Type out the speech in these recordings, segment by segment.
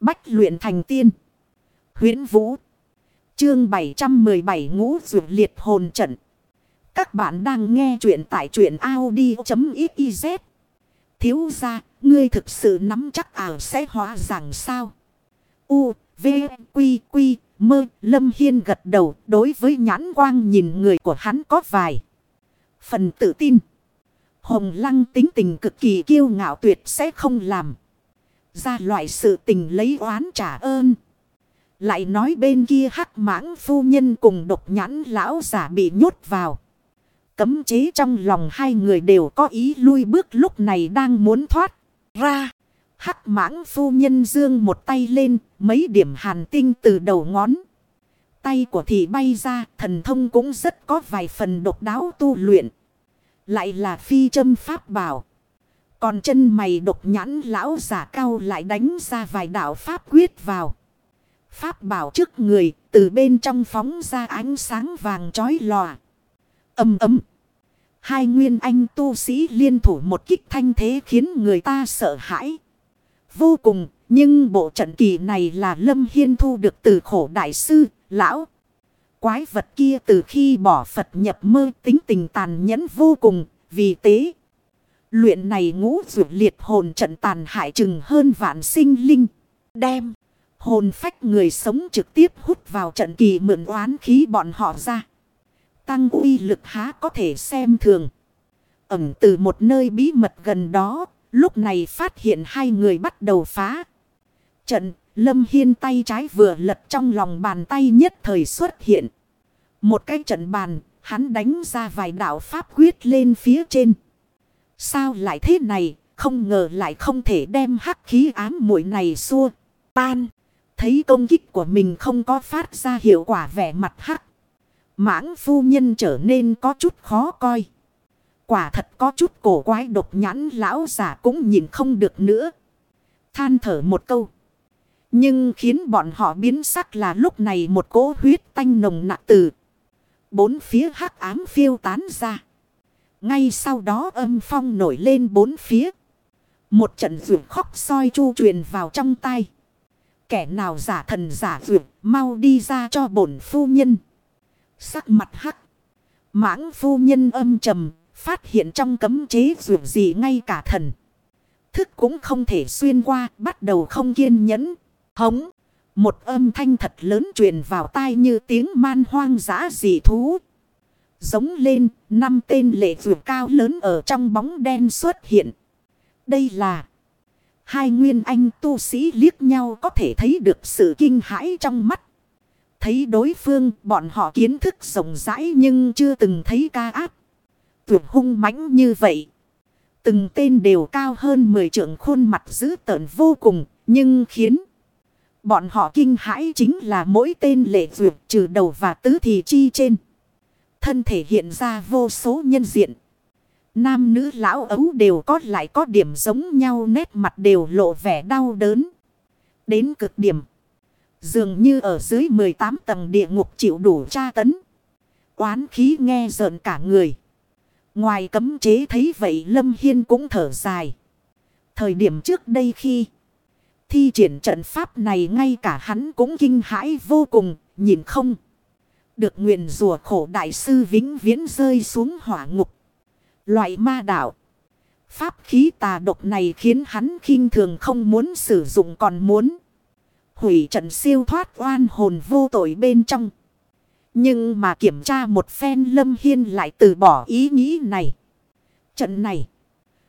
Bách luyện thành tiên. huyễn Vũ. Chương 717 ngũ dược liệt hồn trận. Các bạn đang nghe truyện tại truyện Audi.xyz. Thiếu ra, ngươi thực sự nắm chắc ảo sẽ hóa rằng sao? U, V, Quy, Quy, Mơ, Lâm Hiên gật đầu đối với nhãn quang nhìn người của hắn có vài. Phần tự tin. Hồng Lăng tính tình cực kỳ kiêu ngạo tuyệt sẽ không làm. Ra loại sự tình lấy oán trả ơn. Lại nói bên kia hắc mãng phu nhân cùng độc nhãn lão giả bị nhốt vào. Cấm chế trong lòng hai người đều có ý lui bước lúc này đang muốn thoát ra. Hắc mãng phu nhân dương một tay lên, mấy điểm hàn tinh từ đầu ngón. Tay của thị bay ra, thần thông cũng rất có vài phần độc đáo tu luyện. Lại là phi châm pháp bảo. Còn chân mày độc nhãn lão giả cao lại đánh ra vài đạo pháp quyết vào. Pháp bảo trước người, từ bên trong phóng ra ánh sáng vàng chói lòa. Âm ấm. Hai nguyên anh tu sĩ liên thủ một kích thanh thế khiến người ta sợ hãi. Vô cùng, nhưng bộ trận kỳ này là Lâm Hiên thu được từ khổ đại sư, lão. Quái vật kia từ khi bỏ Phật nhập mơ tính tình tàn nhẫn vô cùng, vì tế. Luyện này ngũ dụ liệt hồn trận tàn hại chừng hơn vạn sinh linh. Đem hồn phách người sống trực tiếp hút vào trận kỳ mượn oán khí bọn họ ra. Tăng uy lực há có thể xem thường. Ẩm từ một nơi bí mật gần đó, lúc này phát hiện hai người bắt đầu phá. Trận, Lâm Hiên tay trái vừa lật trong lòng bàn tay nhất thời xuất hiện. Một cái trận bàn, hắn đánh ra vài đạo pháp quyết lên phía trên. Sao lại thế này, không ngờ lại không thể đem hắc khí ám muội này xua, tan. Thấy công kích của mình không có phát ra hiệu quả vẻ mặt hắc. Mãng phu nhân trở nên có chút khó coi. Quả thật có chút cổ quái độc nhãn lão giả cũng nhìn không được nữa. Than thở một câu. Nhưng khiến bọn họ biến sắc là lúc này một cỗ huyết tanh nồng nặng từ. Bốn phía hắc ám phiêu tán ra. Ngay sau đó âm phong nổi lên bốn phía. Một trận rượu khóc soi chu truyền vào trong tay. Kẻ nào giả thần giả rượu mau đi ra cho bổn phu nhân. Sắc mặt hắc. Mãng phu nhân âm trầm, phát hiện trong cấm chế rượu gì ngay cả thần. Thức cũng không thể xuyên qua, bắt đầu không kiên nhẫn. Hống. Một âm thanh thật lớn truyền vào tai như tiếng man hoang dã dị thú. Giống lên, năm tên lệ vượt cao lớn ở trong bóng đen xuất hiện. Đây là hai nguyên anh tu sĩ liếc nhau có thể thấy được sự kinh hãi trong mắt. Thấy đối phương bọn họ kiến thức rộng rãi nhưng chưa từng thấy ca áp. Tuyệt hung mãnh như vậy. Từng tên đều cao hơn 10 trượng khuôn mặt dữ tợn vô cùng nhưng khiến Bọn họ kinh hãi chính là mỗi tên lệ vượt trừ đầu và tứ thì chi trên. Thân thể hiện ra vô số nhân diện. Nam nữ lão ấu đều có lại có điểm giống nhau nét mặt đều lộ vẻ đau đớn. Đến cực điểm. Dường như ở dưới 18 tầng địa ngục chịu đủ tra tấn. Quán khí nghe rợn cả người. Ngoài cấm chế thấy vậy Lâm Hiên cũng thở dài. Thời điểm trước đây khi thi triển trận pháp này ngay cả hắn cũng kinh hãi vô cùng, nhìn không. Được nguyện rùa khổ đại sư vĩnh viễn rơi xuống hỏa ngục. Loại ma đạo. Pháp khí tà độc này khiến hắn khinh thường không muốn sử dụng còn muốn. Hủy trận siêu thoát oan hồn vô tội bên trong. Nhưng mà kiểm tra một phen lâm hiên lại từ bỏ ý nghĩ này. Trận này.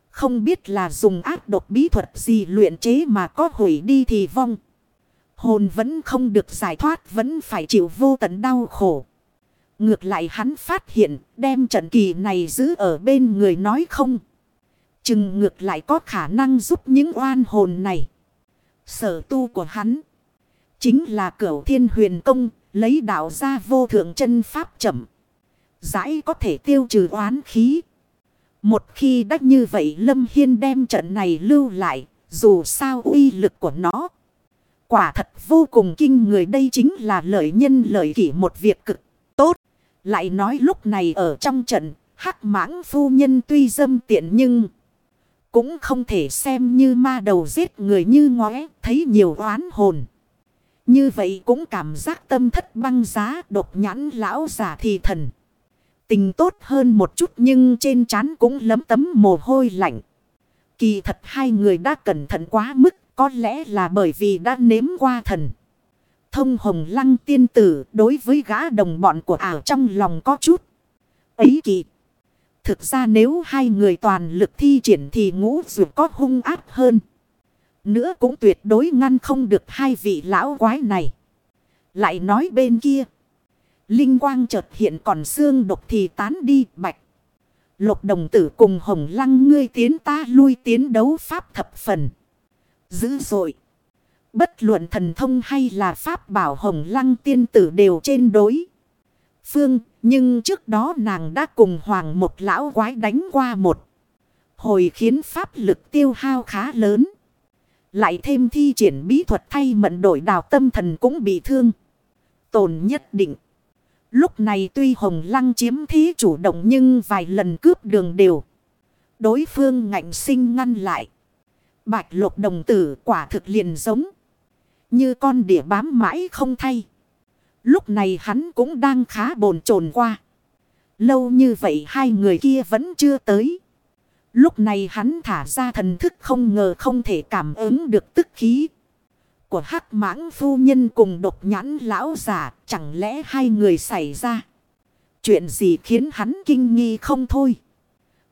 Không biết là dùng ác độc bí thuật gì luyện chế mà có hủy đi thì vong. Hồn vẫn không được giải thoát vẫn phải chịu vô tận đau khổ. Ngược lại hắn phát hiện đem trận kỳ này giữ ở bên người nói không. Chừng ngược lại có khả năng giúp những oan hồn này. Sở tu của hắn. Chính là cửu thiên huyền công lấy đạo ra vô thượng chân pháp chậm. Giải có thể tiêu trừ oán khí. Một khi đắc như vậy Lâm Hiên đem trận này lưu lại, dù sao uy lực của nó. Quả thật vô cùng kinh người đây chính là lợi nhân lợi kỷ một việc cực tốt. Lại nói lúc này ở trong trận, hắc mãng phu nhân tuy dâm tiện nhưng cũng không thể xem như ma đầu giết người như ngóe, thấy nhiều oán hồn. Như vậy cũng cảm giác tâm thất băng giá độc nhãn lão giả thì thần. Tình tốt hơn một chút nhưng trên trán cũng lấm tấm mồ hôi lạnh. Kỳ thật hai người đã cẩn thận quá mức, có lẽ là bởi vì đã nếm qua thần. Thông hồng lăng tiên tử đối với gã đồng bọn của ảo trong lòng có chút. Ấy kỵ. Thực ra nếu hai người toàn lực thi triển thì ngũ dù có hung áp hơn. Nữa cũng tuyệt đối ngăn không được hai vị lão quái này. Lại nói bên kia. Linh quang chợt hiện còn xương độc thì tán đi, bạch. Lục đồng tử cùng hồng lăng ngươi tiến ta lui tiến đấu pháp thập phần. Dữ dội. Bất luận thần thông hay là pháp bảo hồng lăng tiên tử đều trên đối. Phương, nhưng trước đó nàng đã cùng hoàng một lão quái đánh qua một. Hồi khiến pháp lực tiêu hao khá lớn. Lại thêm thi triển bí thuật thay mận đổi đào tâm thần cũng bị thương. Tồn nhất định. Lúc này tuy hồng lăng chiếm thí chủ động nhưng vài lần cướp đường đều. Đối phương ngạnh sinh ngăn lại. Bạch lục đồng tử quả thực liền giống. Như con đỉa bám mãi không thay. Lúc này hắn cũng đang khá bồn chồn qua. Lâu như vậy hai người kia vẫn chưa tới. Lúc này hắn thả ra thần thức không ngờ không thể cảm ứng được tức khí. Của hắc mãng phu nhân cùng độc nhãn lão giả, chẳng lẽ hai người xảy ra. Chuyện gì khiến hắn kinh nghi không thôi.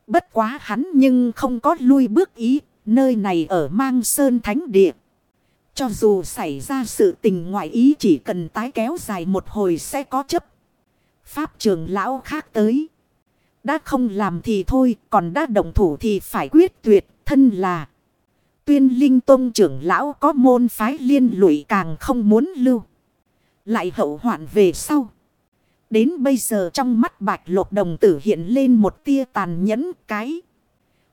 Bất quá hắn nhưng không có lui bước ý. Nơi này ở mang sơn thánh địa. Cho dù xảy ra sự tình ngoại ý chỉ cần tái kéo dài một hồi sẽ có chấp. Pháp trường lão khác tới. Đã không làm thì thôi, còn đã động thủ thì phải quyết tuyệt, thân là. Tuyên linh tôn trưởng lão có môn phái liên lụy càng không muốn lưu. Lại hậu hoạn về sau. Đến bây giờ trong mắt bạch lục đồng tử hiện lên một tia tàn nhẫn cái.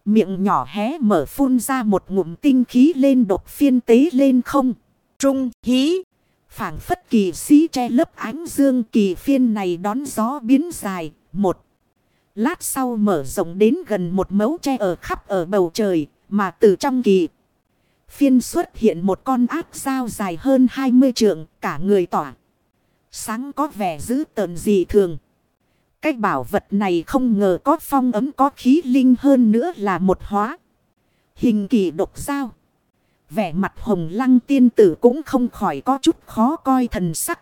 Miệng nhỏ hé mở phun ra một ngụm tinh khí lên đột phiên tế lên không. Trung, hí. phảng phất kỳ sĩ che lớp ánh dương kỳ phiên này đón gió biến dài. Một. Lát sau mở rộng đến gần một mấu tre ở khắp ở bầu trời. Mà từ trong kỳ. Phiên xuất hiện một con ác sao dài hơn 20 trượng. Cả người tỏa. Sáng có vẻ dữ tợn dị thường. Cái bảo vật này không ngờ có phong ấm có khí linh hơn nữa là một hóa. Hình kỳ độc sao. Vẻ mặt hồng lăng tiên tử cũng không khỏi có chút khó coi thần sắc.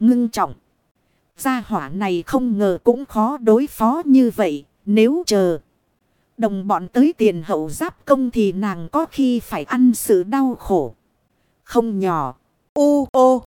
Ngưng trọng. Gia hỏa này không ngờ cũng khó đối phó như vậy. Nếu chờ. Đồng bọn tới tiền hậu giáp công thì nàng có khi phải ăn sự đau khổ. Không nhỏ. Ô ô.